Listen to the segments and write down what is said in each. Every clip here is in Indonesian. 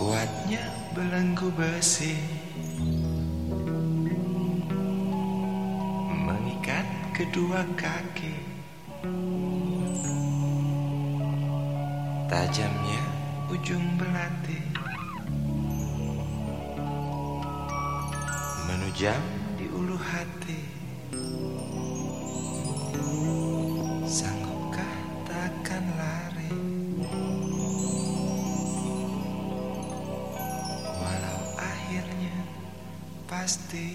Kuatnya belenggu besi. Mengikat kedua kaki. Tajamnya ujung belati. Menujam di ulu hati pasti.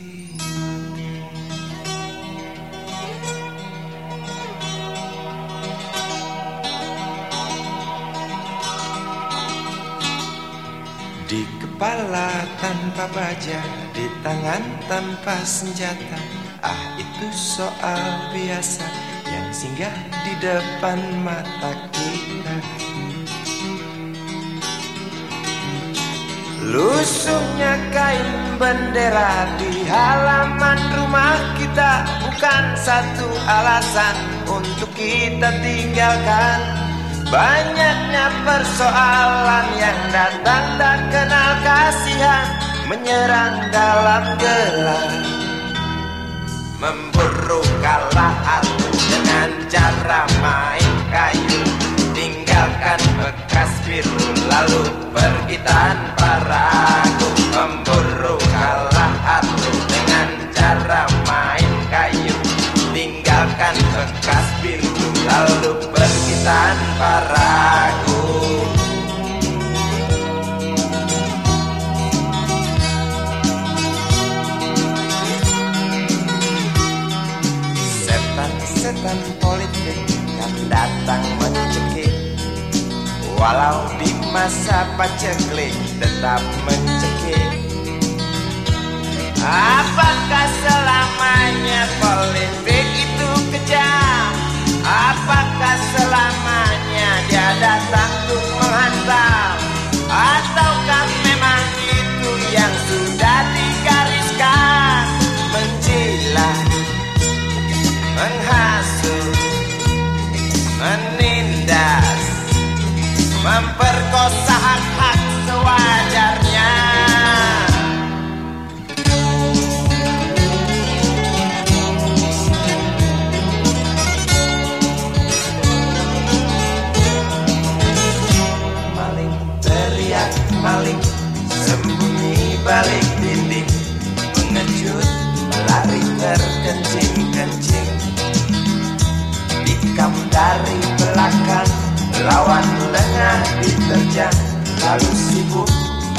Di kepala tanpa baja Di tangan tanpa senjata. Ah itu soal biasa Yang singgah di depan mata kita Lusuhnya kain bendera di halaman rumah kita Bukan satu alasan untuk kita tinggalkan. Banyaknya persoalan yang datang tak kenal kasihan Menyerang dalam gelap Memburu kalah dengan cara main kayu Tinggalkan bekas biru lalu pergi tanpa ragu. Memburu kalah aku dengan cara main kayu. Tinggalkan bekas biru lalu pergi tanpa ragu. Setan-setan politik yang datang mencekik Walau di masa paceklik tetap mencekik Apakah selamanya politik itu kejam? Apakah selamanya dia datang untuk menghantam? Ataukah Mengejut Lari terkencing-kencing. Tikam dari belakang Lawan lengah diterjang. Lalu sibuk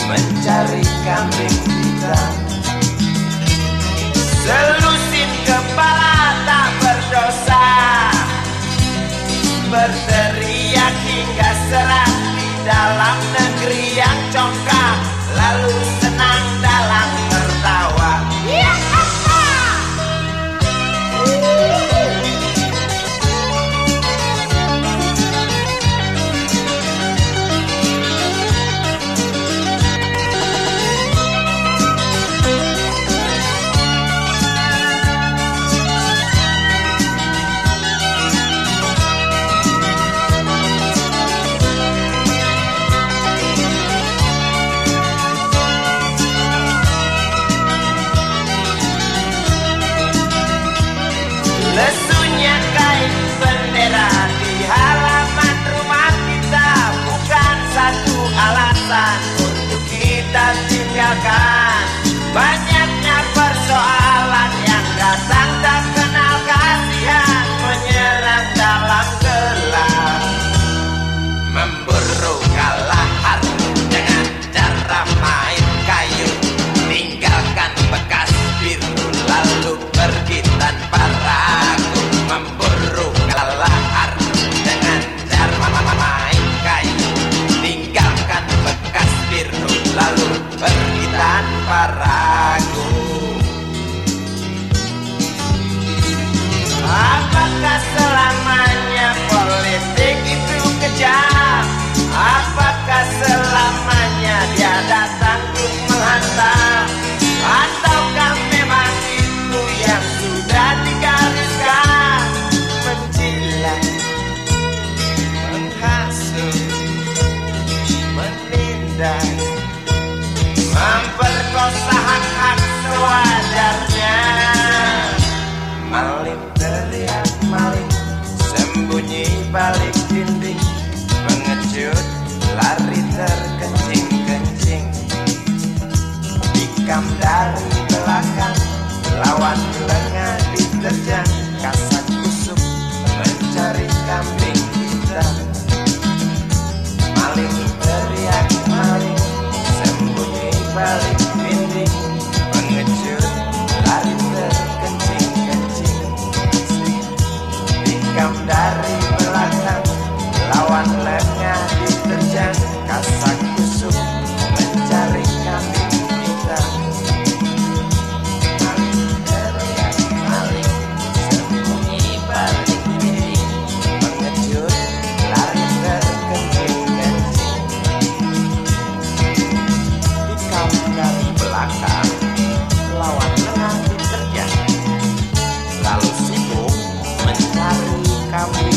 mencari kambing hitam. Selusin kepala tak berdosa. Berteriak hingga serah di dalam negeri yang congkak. Lalu senang Lesunya kain dari belakang Lawan lengah diterjang Kasat kusuk mencari kambing hitam Maling teriak maling Sembunyi balik dinding Pengecut lari terkencing-kencing Dikam dari belakang Lawan lengah diterjang Kasat kalau sibuk mencari kamu.